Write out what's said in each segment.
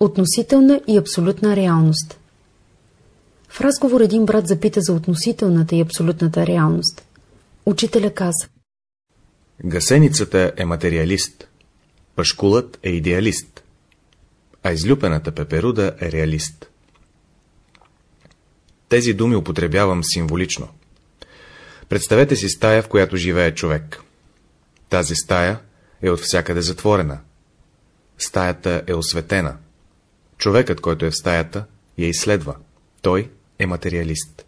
Относителна и абсолютна реалност В разговор един брат запита за относителната и абсолютната реалност. Учителя каза Гасеницата е материалист, пашкулът е идеалист, а излюпената пеперуда е реалист. Тези думи употребявам символично. Представете си стая, в която живее човек. Тази стая е от всякъде затворена. Стаята е осветена. Човекът, който е в стаята, я изследва. Той е материалист.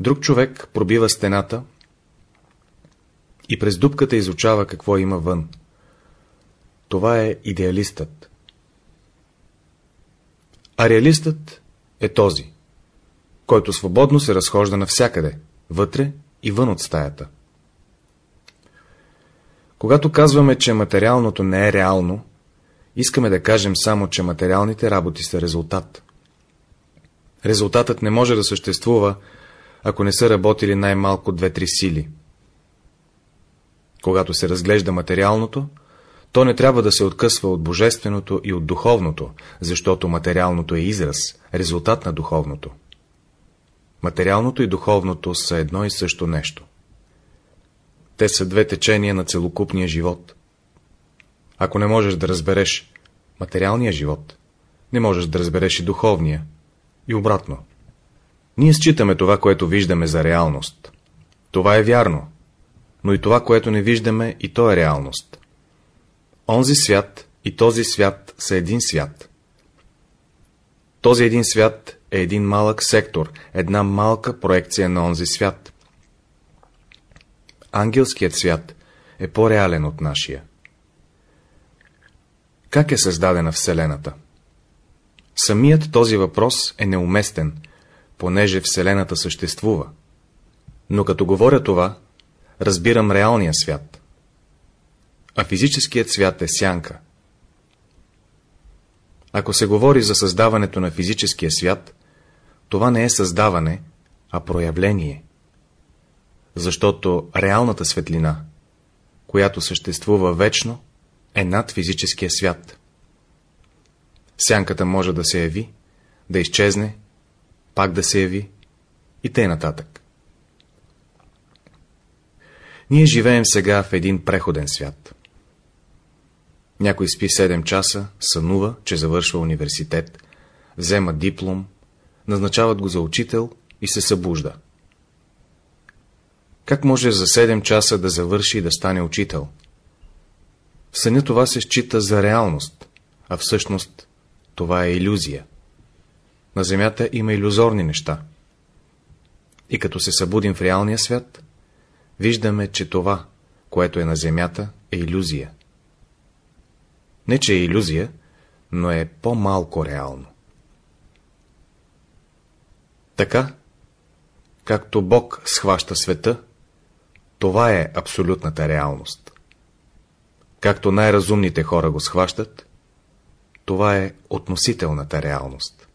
Друг човек пробива стената и през дупката изучава какво има вън. Това е идеалистът. А реалистът е този, който свободно се разхожда навсякъде, вътре и вън от стаята. Когато казваме, че материалното не е реално, искаме да кажем само, че материалните работи са резултат. Резултатът не може да съществува, ако не са работили най-малко две-три сили. Когато се разглежда материалното, то не трябва да се откъсва от божественото и от духовното, защото материалното е израз, резултат на духовното. Материалното и духовното са едно и също нещо. Те са две течения на целокупния живот. Ако не можеш да разбереш материалния живот, не можеш да разбереш и духовния, и обратно. Ние считаме това, което виждаме за реалност. Това е вярно, но и това, което не виждаме, и то е реалност. Онзи свят и този свят са един свят. Този един свят е един малък сектор, една малка проекция на онзи свят. Ангелският свят е по-реален от нашия. Как е създадена Вселената? Самият този въпрос е неуместен, понеже Вселената съществува. Но като говоря това, разбирам реалния свят. А физическият свят е сянка. Ако се говори за създаването на физическия свят, това не е създаване, а проявление. Защото реалната светлина, която съществува вечно, е над физическия свят. Сянката може да се яви, да изчезне, пак да се яви и тъй нататък. Ние живеем сега в един преходен свят. Някой спи 7 часа, сънува, че завършва университет, взема диплом, назначават го за учител и се събужда. Как може за 7 часа да завърши и да стане учител? В съня това се счита за реалност, а всъщност това е иллюзия. На Земята има иллюзорни неща. И като се събудим в реалния свят, виждаме, че това, което е на Земята, е иллюзия. Не, че е иллюзия, но е по-малко реално. Така, както Бог схваща света, това е абсолютната реалност. Както най-разумните хора го схващат, това е относителната реалност.